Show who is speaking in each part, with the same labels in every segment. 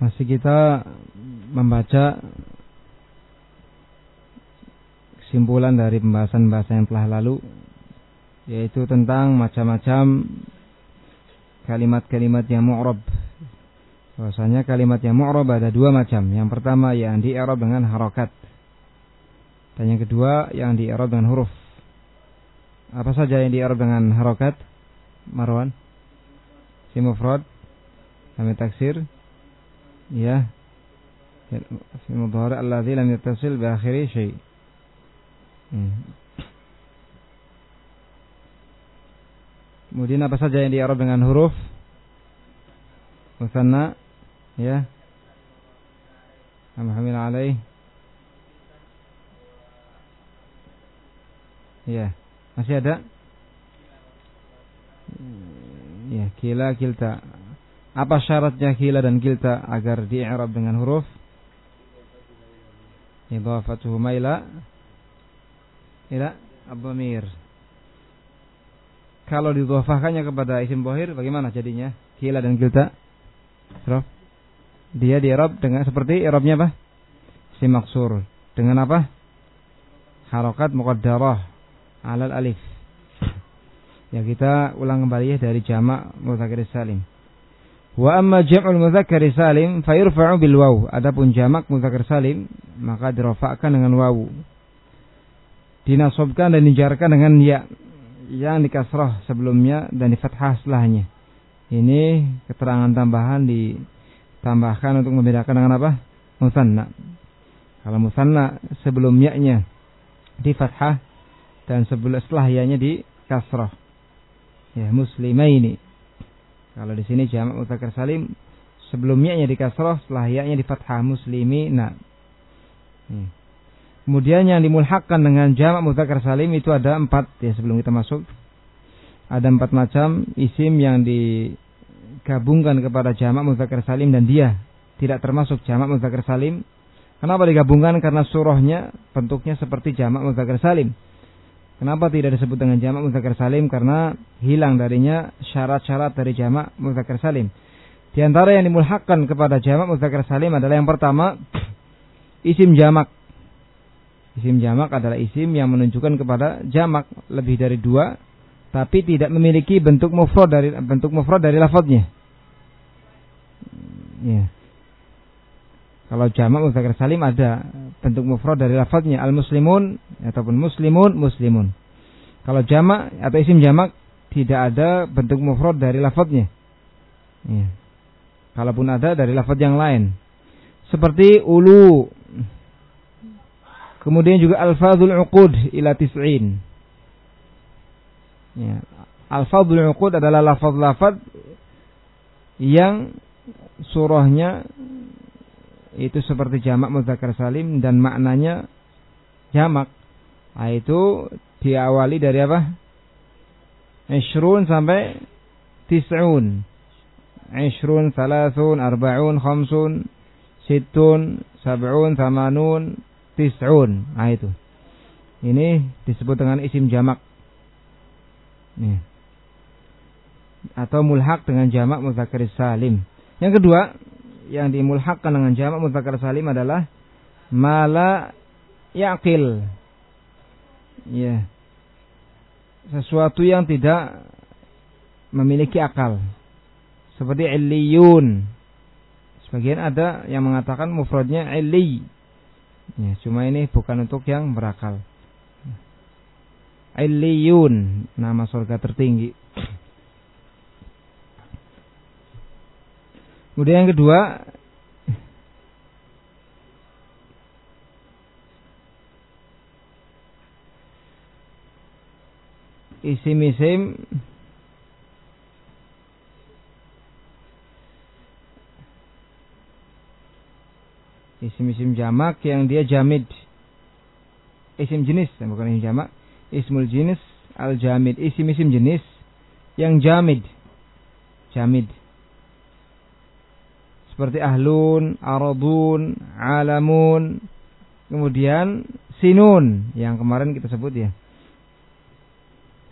Speaker 1: Masih kita membaca kesimpulan dari pembahasan-pembahasan yang telah lalu yaitu tentang macam-macam kalimat-kalimat yang mu'rab. Bahwasanya kalimat yang mu'rab ada dua macam. Yang pertama yang di i'rab dengan harokat. Dan yang kedua yang di i'rab dengan huruf. Apa saja yang di i'rab dengan harokat? Marwan? Si mufrad? Kami taksir? Ya. Alladhi lam yattasil bi akhiri syai'. Hmm. Kemudian apa saja yang di Arab dengan huruf musanna ya. Hamil alaih. Ya. Masih ada? Ya, kila kilta. Apa syaratnya kila dan kilta agar di Arab dengan huruf? Idhafatuhu maila ila abamir kalau didhofahkannya kepada isim bohir bagaimana jadinya? Kila dan kilta. Prof. Dia di Arab dengan seperti Arabnya apa? Si maksur. Dengan apa? Harokat muqaddarah alal alif. Ya kita ulang kembali ya dari jamak mudzakkar salim. Wa amma jam'ul mudzakkar salim fayurfa'u bil waw. Adapun jamak mudzakkar salim maka dirofakkan dengan wawu. Dinasobkan dan dijarkan dengan ya yang dikasroh sebelumnya dan di fathah setelahnya. Ini keterangan tambahan ditambahkan untuk membedakan dengan apa? Musanna. Kalau musanna sebelumnya di fathah dan sebelum setelah ianya di kasroh. Ya, muslimaini. Kalau di sini jamak mudzakkar salim sebelumnya di kasroh, setelah ianya di fathah muslimina. Hmm. Kemudian yang dimulhakkan dengan jamak mudzakkar salim itu ada empat ya sebelum kita masuk. Ada empat macam isim yang digabungkan kepada jamak mudzakkar salim dan dia tidak termasuk jamak mudzakkar salim. Kenapa digabungkan? Karena surahnya bentuknya seperti jamak mudzakkar salim. Kenapa tidak disebut dengan jamak mudzakkar salim? Karena hilang darinya syarat-syarat dari jamak mudzakkar salim. Di antara yang dimulhakkan kepada jamak mudzakkar salim adalah yang pertama isim jamak Isim jamak adalah isim yang menunjukkan kepada jamak lebih dari dua, tapi tidak memiliki bentuk mufrad dari bentuk mufrad dari lafadznya. Ya. Kalau jamak mudzakkar salim ada bentuk mufrad dari lafadznya al muslimun ataupun muslimun muslimun. Kalau jamak atau isim jamak tidak ada bentuk mufrad dari lafadznya. Ya. Kalaupun ada dari lafadz yang lain. Seperti ulu Kemudian juga al-fadhul uqud ila tis'in. Ya. Al-fadhul uqud adalah lafaz-lafaz yang surahnya itu seperti jamak mudzakkar salim dan maknanya jamak. Nah, itu diawali dari apa? Ishrun sampai tis'un. Ishrun, salasun, arba'un, khamsun, situn, sab'un, thamanun, tis'un. Nah itu. Ini disebut dengan isim jamak. Nih. Atau mulhak dengan jamak mudzakkar salim. Yang kedua, yang dimulhakkan dengan jamak mudzakkar salim adalah mala yaqil. Ya. Sesuatu yang tidak memiliki akal. Seperti illiyun. Sebagian ada yang mengatakan mufradnya illi Ya, cuma ini bukan untuk yang berakal. Iliyun, nama surga tertinggi. Kemudian yang kedua, isim-isim isim-isim jamak yang dia jamid. Isim jenis bukan isim jamak. Ismul jenis al jamid isim-isim jenis yang jamid. Jamid seperti ahlun, aradun, alamun, kemudian sinun yang kemarin kita sebut ya.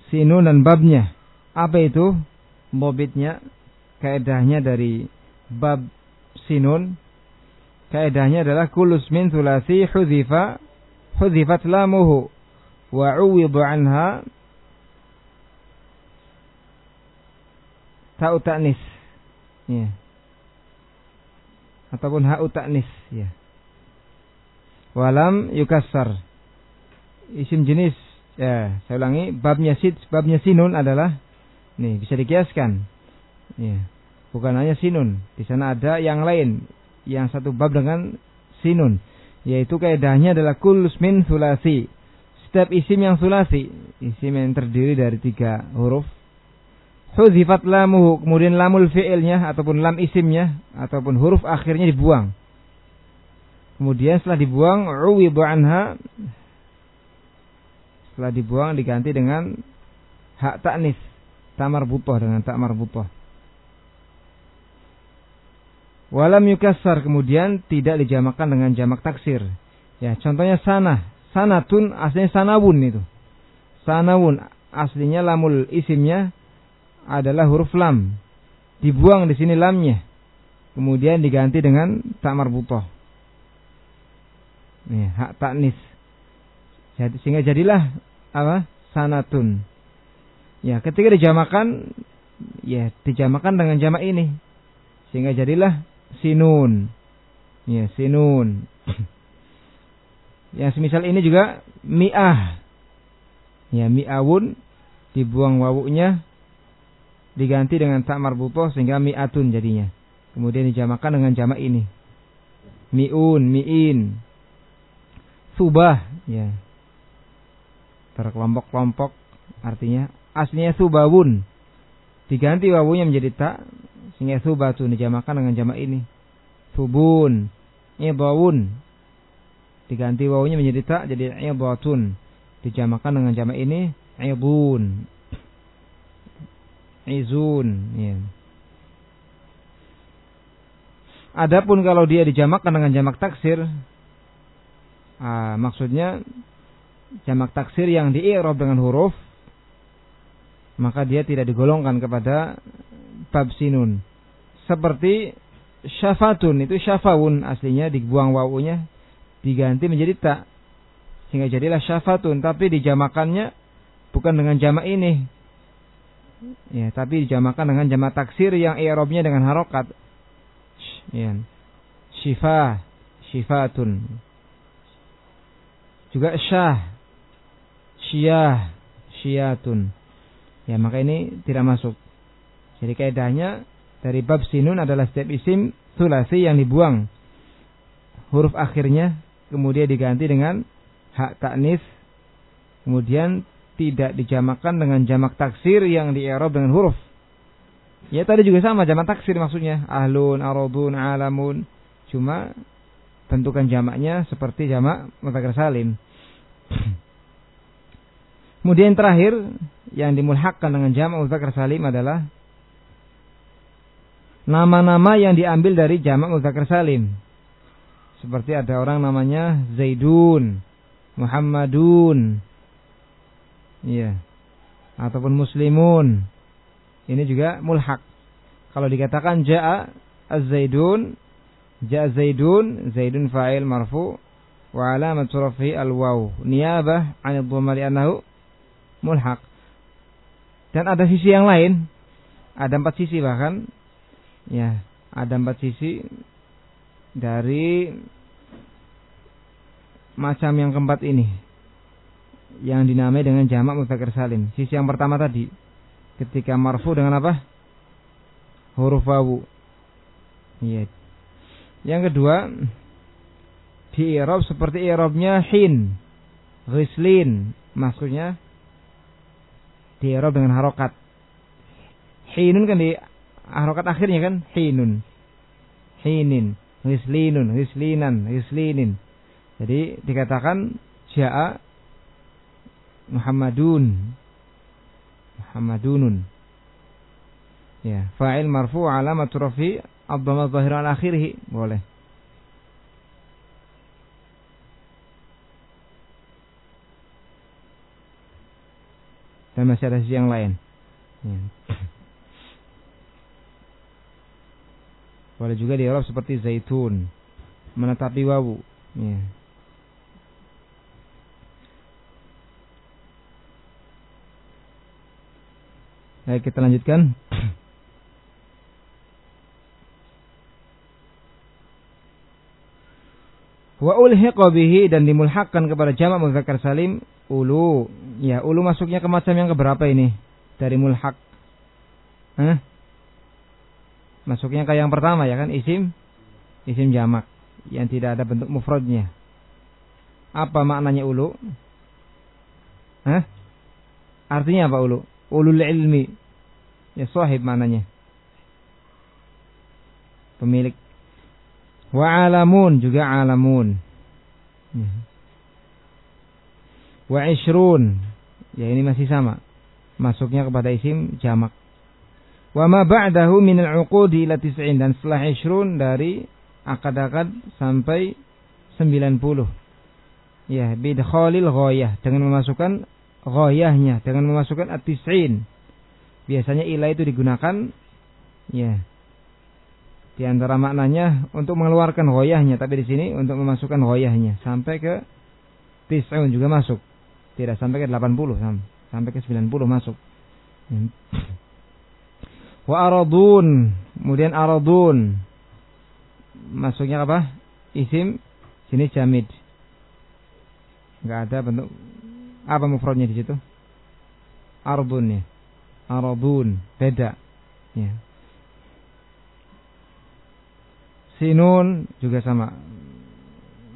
Speaker 1: Sinun dan babnya. Apa itu? Bobitnya, kaedahnya dari bab sinun kaidahnya adalah kulus min sulasi hudhifa hudhifat lamuhu wa uwidu anha ta'u ta'nis ya ataupun ha'u ta'nis ya walam yukassar isim jenis ya saya ulangi babnya sid babnya sinun adalah nih bisa dikiaskan ya bukan hanya sinun. Di sana ada yang lain yang satu bab dengan sinun, yaitu kaidahnya adalah kulus min sulasi. Setiap isim yang sulasi, isim yang terdiri dari tiga huruf, huzifat lamuhu, kemudian lamul fi'ilnya ataupun lam isimnya ataupun huruf akhirnya dibuang. Kemudian setelah dibuang, uwidu anha setelah dibuang diganti dengan hak taknis tamar butoh dengan tak marbutoh Walam yukassar kemudian tidak dijamakan dengan jamak taksir. Ya, contohnya sana. Sanatun aslinya sanawun itu. Sanawun aslinya lamul isimnya adalah huruf lam. Dibuang di sini lamnya. Kemudian diganti dengan tak marbutoh. Nih, hak taknis. Jadi, sehingga jadilah apa? Sanatun. Ya, ketika dijamakan ya dijamakan dengan jamak ini. Sehingga jadilah sinun. Ya, sinun. Yang semisal ini juga mi'ah. Ya, mi'awun dibuang wawunya diganti dengan tak marbutoh sehingga mi'atun jadinya. Kemudian dijamakan dengan jamak ini. Mi'un, mi'in. Subah, ya. Terkelompok-kelompok artinya aslinya subawun. Diganti wawunya menjadi tak sehingga subatu dijamakan dengan jamak ini. Subun, ibawun. Diganti wawunya menjadi tak jadi ibatun. Dijamakan dengan jamak ini ibun. Izun, ya. Adapun kalau dia dijamakkan dengan jamak taksir, ah, maksudnya jamak taksir yang di dengan huruf, maka dia tidak digolongkan kepada bab sinun seperti syafatun itu syafawun aslinya dibuang wawunya diganti menjadi tak sehingga jadilah syafatun tapi dijamakannya bukan dengan jamak ini ya tapi dijamakan dengan jamak taksir yang i'rabnya dengan harokat. Ya syifa syifatun juga syah syiyah syiyatun. Ya maka ini tidak masuk. Jadi kaidahnya dari bab sinun adalah setiap isim sulasi yang dibuang. Huruf akhirnya kemudian diganti dengan hak taknis kemudian tidak dijamakan dengan jamak taksir yang di Arab dengan huruf ya tadi juga sama jamak taksir maksudnya ahlun aradun alamun cuma bentukan jamaknya seperti jamak mutakhir salim kemudian terakhir yang dimulhakkan dengan jamak mutakhir salim adalah nama-nama yang diambil dari jamak muzakkar salim. Seperti ada orang namanya Zaidun, Muhammadun. Iya. Ataupun muslimun. Ini juga mulhak. Kalau dikatakan ja'a az-zaidun, ja'a zaidun, zaidun fa'il marfu wa alamat rafihi al-waw niyabah 'an li'annahu mulhaq. Dan ada sisi yang lain. Ada empat sisi bahkan Ya, ada empat sisi dari macam yang keempat ini yang dinamai dengan jamak mutakhir salim. Sisi yang pertama tadi ketika marfu dengan apa? Huruf wawu. Iya. Yang kedua di i'rab seperti i'rabnya hin, ghislin, maksudnya di i'rab dengan harokat. Hinun kan di harokat akhirnya kan hinun hinin hislinun hislinan hislinin jadi dikatakan ja'a Muhammadun Muhammadunun ya fa'il marfu alamat rafi abdama zahir al akhirih boleh dan masih ada sisi yang lain ya. Boleh juga di Arab seperti zaitun. Menetapi wawu. Ya. Baik, kita lanjutkan. Wa ulhiqa bihi dan dimulhakkan kepada jamak mudzakkar salim ulu. Ya, ulu masuknya ke macam yang keberapa ini? Dari mulhak. Hah? Masuknya ke yang pertama ya kan isim isim jamak yang tidak ada bentuk mufradnya. Apa maknanya ulu? Hah? Artinya apa ulu? Ulul ilmi. Ya sahib maknanya. Pemilik Wa alamun juga alamun. Ya. Wa ishrun. Ya ini masih sama. Masuknya kepada isim jamak. Wa ma ba'dahu min al-uqudi ila tis'in dan setelah ishrun dari akad-akad sampai 90. Ya, bidkhalil ghayah dengan memasukkan ghayahnya dengan memasukkan at-tis'in. Biasanya ila itu digunakan ya di antara maknanya untuk mengeluarkan goyahnya, tapi di sini untuk memasukkan goyahnya sampai ke tis'un juga masuk. Tidak sampai ke 80, sampai ke 90 masuk. Wa aradun, kemudian aradun. Masuknya apa? Isim sini jamid. Enggak ada bentuk apa mufradnya di situ? Ardun ya. Aradun, beda. Ya. Sinun juga sama.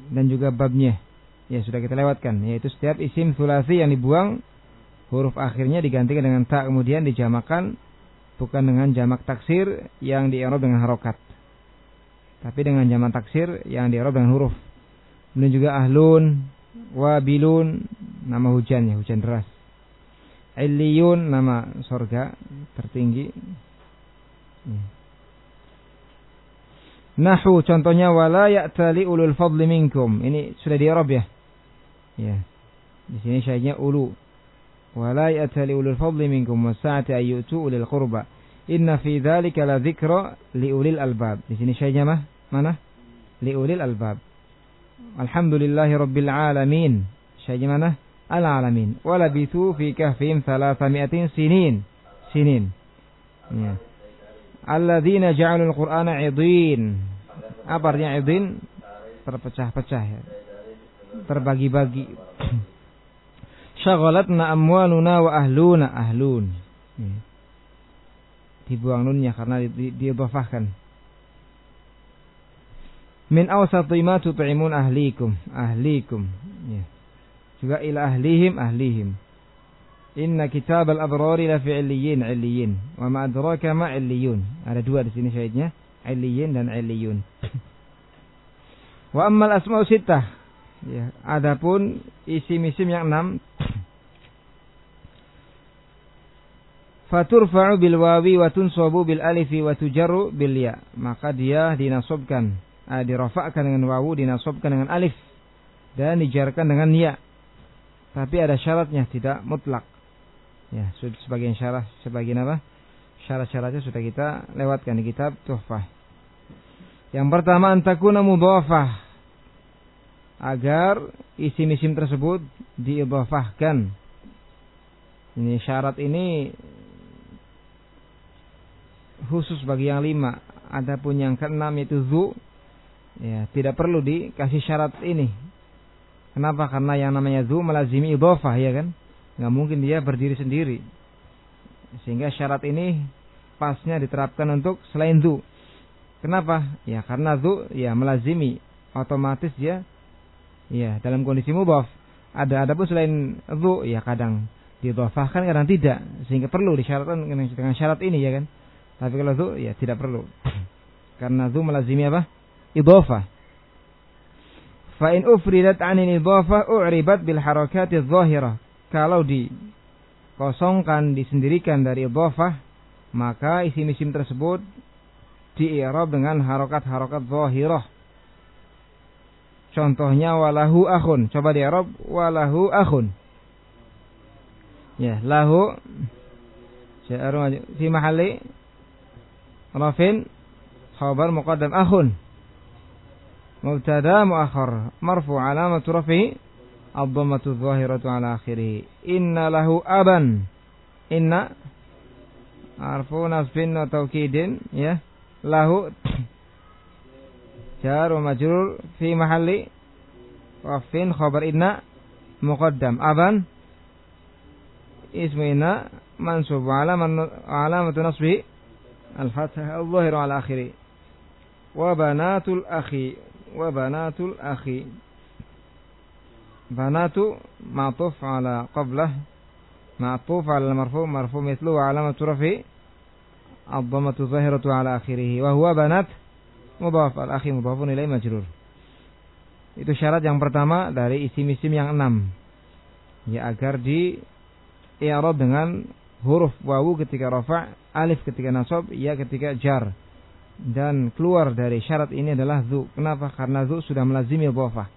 Speaker 1: Dan juga babnya. Ya sudah kita lewatkan. Yaitu setiap isim sulasi yang dibuang. Huruf akhirnya digantikan dengan tak. Kemudian dijamakan. Bukan dengan jamak taksir yang di dengan harokat. Tapi dengan jamak taksir yang di dengan huruf. Kemudian juga ahlun. Wabilun. Nama hujan ya. Hujan deras. Illiyun nama sorga tertinggi. Ya. Nahu contohnya wala ya'tali ulul fadli minkum. Ini sudah di Arab ya. Ya. Di sini syaitnya ulu. Wala ya'tali ulul fadli minkum wasa'ati ayyutu ulil qurba. Inna fi dzalika la dzikra li ulil albab. Di sini syaitnya mah mana? Li ulil albab. Alhamdulillahi rabbil alamin. Syaitnya mana? Al alamin. Walabithu fi kahfihim 300 sinin. Sinin. Ya alladzina ja'alul qur'ana 'idin. Apa artinya 'idin? Terpecah-pecah ya. Terbagi-bagi. Syaghalatna amwaluna wa ahluna ahlun. Ya. Dibuang nunnya karena diidhafahkan. Min awsati ma tut'imun ahlikum, ahlikum. Juga ila ahlihim, ahlihim. Inna kitab al-abrari la fi illiyin. Wa ma adraka ma illiyun. Ada dua di sini syahidnya. Illiyin dan illiyun. Wa ammal asma'u sittah. Ya, adapun isim-isim yang enam. Faturfa'u bil wawi wa tunsabu bil alifi wa tujarru bil ya. Maka dia dinasobkan. Eh, dirafa'kan dengan wawu, dinasobkan dengan alif. Dan dijarkan dengan ya. Tapi ada syaratnya, tidak mutlak. Ya, sebagian syarah, sebagian apa? Syarat-syaratnya sudah kita lewatkan di kitab Tuhfah. Yang pertama antakuna mudhafah agar isim-isim tersebut diidhafahkan. Ini syarat ini khusus bagi yang lima. Adapun yang keenam itu zu, ya tidak perlu dikasih syarat ini. Kenapa? Karena yang namanya zu melazimi idhafah ya kan? nggak mungkin dia berdiri sendiri. Sehingga syarat ini pasnya diterapkan untuk selain zu. Kenapa? Ya karena zu ya melazimi otomatis dia ya dalam kondisi mubaf. Ada ada pun selain zu ya kadang didhafahkan kadang tidak sehingga perlu disyaratkan dengan syarat ini ya kan. Tapi kalau zu ya tidak perlu. karena zu melazimi apa? Idhafah. Fa in ufridat 'anil idhafah u'ribat bil harakati adh-dhahirah kalau dikosongkan, disendirikan dari idhafah, maka isim-isim tersebut di-i'rab dengan harokat-harokat zahirah. Contohnya walahu akhun. Coba di Arab walahu akhun. Ya, lahu fi mahali rafin khabar muqaddam akhun mubtada muakhar marfu alamatu rafi ad-dhammatu adh-dhahiratu ala akhirih inna lahu aban inna arfu nasbin wa tawkidin ya lahu jar wa majrur fi mahalli rafin khabar inna muqaddam aban ismu inna mansub alamatu nasbi al-fathah al-dhahir ala akhiri wa banatul akhi wa banatul akhi. Banatu ma'tuf ala qablah. Ma'tuf ala marfu marfu mithlu wa alamatu rafi. Ad-dhammatu zahiratu ala akhirih wa huwa banat mudhaf. Al-akhi mudhafun ilaihi majrur. Itu syarat yang pertama dari isim-isim yang enam. Ya agar di i'rab dengan huruf wawu ketika rafa, alif ketika nasab, ya ketika jar. Dan keluar dari syarat ini adalah zu. Kenapa? Karena zu sudah melazimi dhofah.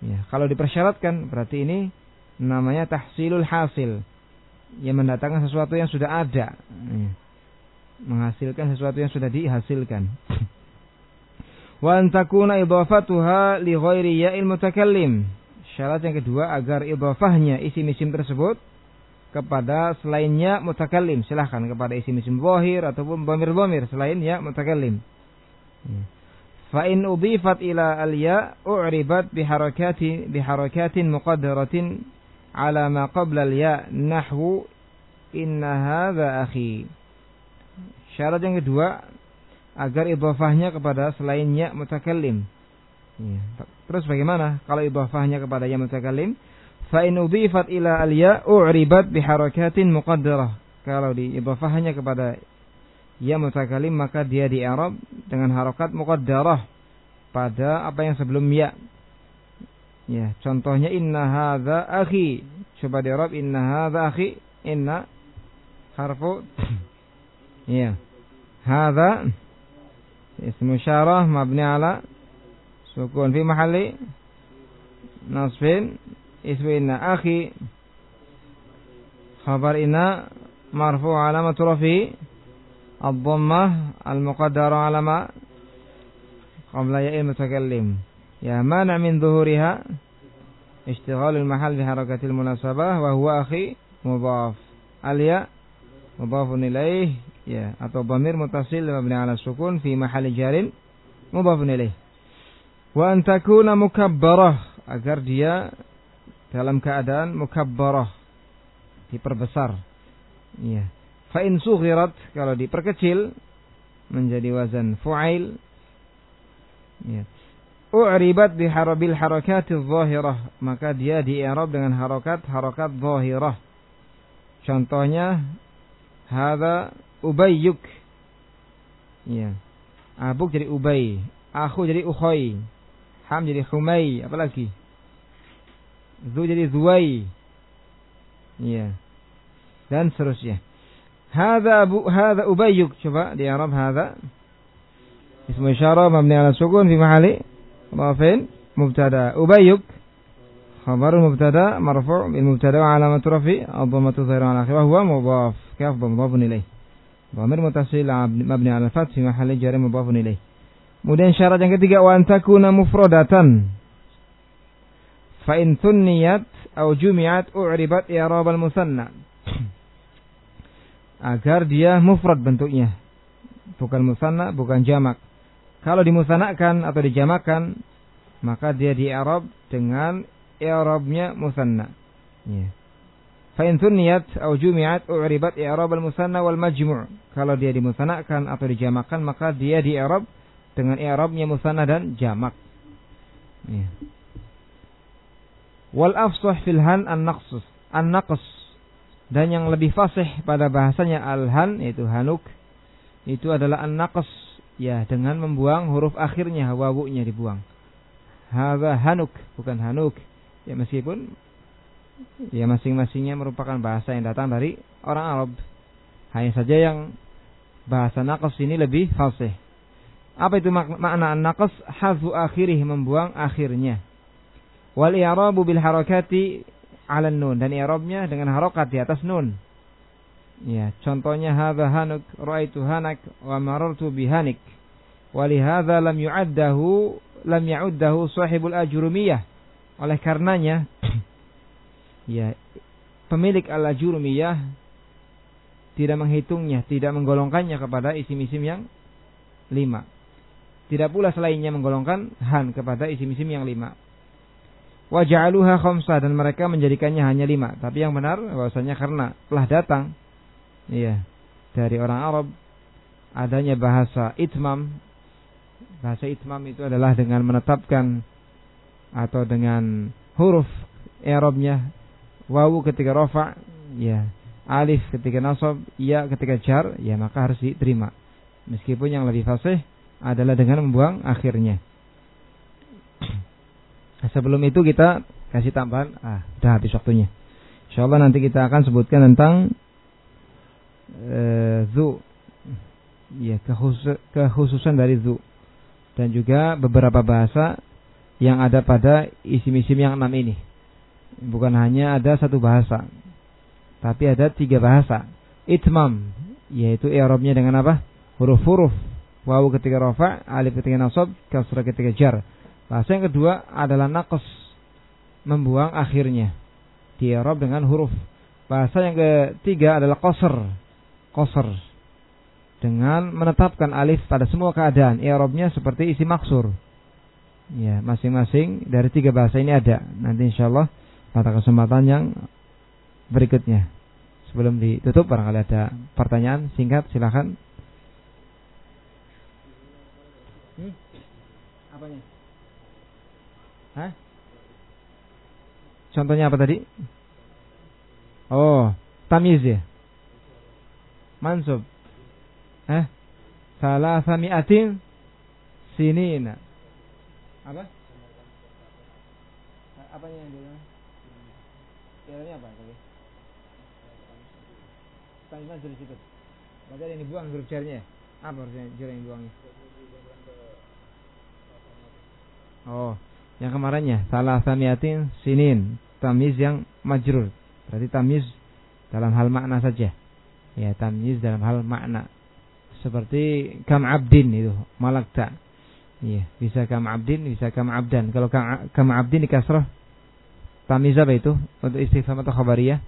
Speaker 1: Ya, kalau dipersyaratkan berarti ini namanya tahsilul hasil. Yang mendatangkan sesuatu yang sudah ada. Ya. Menghasilkan sesuatu yang sudah dihasilkan. Wa antakuna idhafatuha li ghairi ya'il mutakallim. Syarat yang kedua agar idhafahnya isim-isim tersebut kepada selainnya mutakallim. Silahkan kepada isim-isim zahir ataupun bomir-bomir selainnya mutakallim. Ya. fa in udhifat ila al-ya u'ribat biharakati biharakatin muqaddaratin ala ma qabla al-ya nahwu inna hadha akhi. Syarat yang kedua agar idhafahnya kepada selainnya mutakallim. Ya. terus bagaimana? Kalau idhafahnya kepada ya mutakallim fa in udhifat ila al-ya u'ribat biharakatin muqaddarah. Kalau diidhafahnya kepada ya mutakalim maka dia di i'rab dengan harakat muqaddarah pada apa yang sebelum ya. Ya, contohnya inna hadza akhi. Coba di i'rab inna hadza akhi. Inna harfu ya. Hadza ismu syarah mabni ala sukun fi mahalli nasbin اسمنا أخي خبر إن مرفوع علامة رفي الضمة المقدرة على ما قبل ياء المتكلم. يا مانع من ظهورها؟ اشتغال المحل بحركة المناسبة وهو أخي مضاف. الياء مضاف إليه. يا atau ضمير متصل مبني على السكون في محل جار مضاف إليه. وأن تكون مكبرة. أجر dia dalam keadaan mukabbarah diperbesar. Ya fa in sughirat kalau diperkecil menjadi wazan fu'ail. Ya u'ribat bi harabil harakati zahirah maka dia di i'rab dengan harakat harakat zahirah. Contohnya hadza ubayyuk. Ya abuk jadi ubay aku jadi ukhoy ham jadi humay apalagi Zu jadi zuwai. Iya. Dan seterusnya. Hada Abu hada Ubayyuk. Coba di Arab hada. Ismu isyarah mabni ala sukun fi mahali rafin mubtada. Ubayyuk خبر مبتدا مرفوع بالمبتدا وعلامة رفعه الضمة ظاهرة على آخره وهو مضاف كيف مضاف إليه ضمير متصل مبني على الفتح في محل جر مضاف إليه Kemudian syarat yang ketiga wa antakuna mufradatan fa in thunniyat au jumi'at u'ribat i'rab al-musanna agar dia mufrad bentuknya. Bukan musanna bukan jamak. Kalau dimusanakan atau dijamakan maka dia di i'rab dengan i'rabnya musanna. Ya. Fa in thunniyat au jumi'at u'ribat i'rab al-musanna wal majmu' kalau dia dimusanakan atau dijamakan maka dia di i'rab dengan i'rabnya musanna dan jamak. Ya Wal afsah filhan an-naqsus, an-naqs. Dan yang lebih fasih pada bahasanya al-han yaitu hanuk itu adalah an-naqs ya dengan membuang huruf akhirnya wawunya dibuang. Hadza hanuk bukan hanuk. Ya meskipun ya masing-masingnya merupakan bahasa yang datang dari orang Arab. Hanya saja yang bahasa naqas ini lebih fasih. Apa itu makna an-naqas? Hazu akhirih membuang akhirnya. Wal i'rabu bil harakati 'ala nun dan i'rabnya dengan harokat di atas nun. Ya, contohnya hadza hanuk raaitu hanak wa marartu bihanik. Walihada lam yu'addahu lam ya'uddahu sahibul ajrumiyah. Oleh karenanya ya pemilik al-ajrumiyah tidak menghitungnya, tidak menggolongkannya kepada isim-isim yang lima. Tidak pula selainnya menggolongkan han kepada isim-isim yang lima. Waja'aluha khamsa dan mereka menjadikannya hanya lima. Tapi yang benar bahwasanya karena telah datang iya dari orang Arab adanya bahasa itmam. Bahasa itmam itu adalah dengan menetapkan atau dengan huruf i'rabnya wawu ketika rafa ya alif ketika nasab ya ketika jar ya maka harus diterima meskipun yang lebih fasih adalah dengan membuang akhirnya. Sebelum itu kita kasih tambahan, ah, udah habis waktunya. Insya Allah nanti kita akan sebutkan tentang uh, zu, ya kekhusus, kekhususan dari zu dan juga beberapa bahasa yang ada pada isim-isim yang enam ini. Bukan hanya ada satu bahasa, tapi ada tiga bahasa. Itmam, yaitu i'rabnya dengan apa? Huruf-huruf Wawu ketika rafa, alif ketika nasab, kasrah ketika jar. Bahasa yang kedua adalah naqas. Membuang akhirnya. Di Arab dengan huruf. Bahasa yang ketiga adalah qasr. Qasr. Dengan menetapkan alif pada semua keadaan. I'rabnya seperti isi maksur. Ya, masing-masing dari tiga bahasa ini ada. Nanti insya Allah pada kesempatan yang berikutnya. Sebelum ditutup barangkali ada pertanyaan singkat silahkan. Hmm? Apanya? Hah? Contohnya apa tadi? Oh, tamiz ya. Mansub. Eh? Salah sami'atin sinina. Apa? Apanya yang dia? Kira apa tadi? Tamiz mansub di situ. Berarti yang dibuang huruf jarnya. Apa huruf jar yang dibuangnya? Oh, yang kemarinnya salah samiatin sinin tamiz yang majrur. Berarti tamiz dalam hal makna saja. Ya, tamiz dalam hal makna. Seperti kam abdin itu, malakta. Iya, bisa kam abdin, bisa kam abdan. Kalau kam, kam abdin dikasrah tamiz apa itu? Untuk istifham atau khabariyah?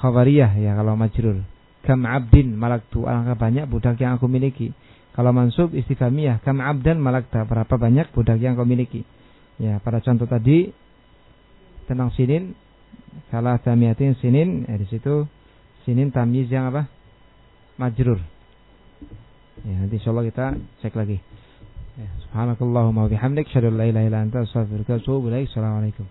Speaker 1: Khabariyah ya kalau majrur. Kam abdin malaktu, alangkah banyak budak yang aku miliki. Kalau mansub istifhamiyah kam abdan malakta berapa banyak budak yang kau miliki. Ya, pada contoh tadi tentang sinin salah tamiatin sinin ya di situ sinin tamiz yang apa? majrur. Ya, nanti insyaallah kita cek lagi. Ya, subhanakallahumma wa bihamdik, syadallah la ilaha illa anta, astaghfiruka wa atubu ilaik. Assalamualaikum.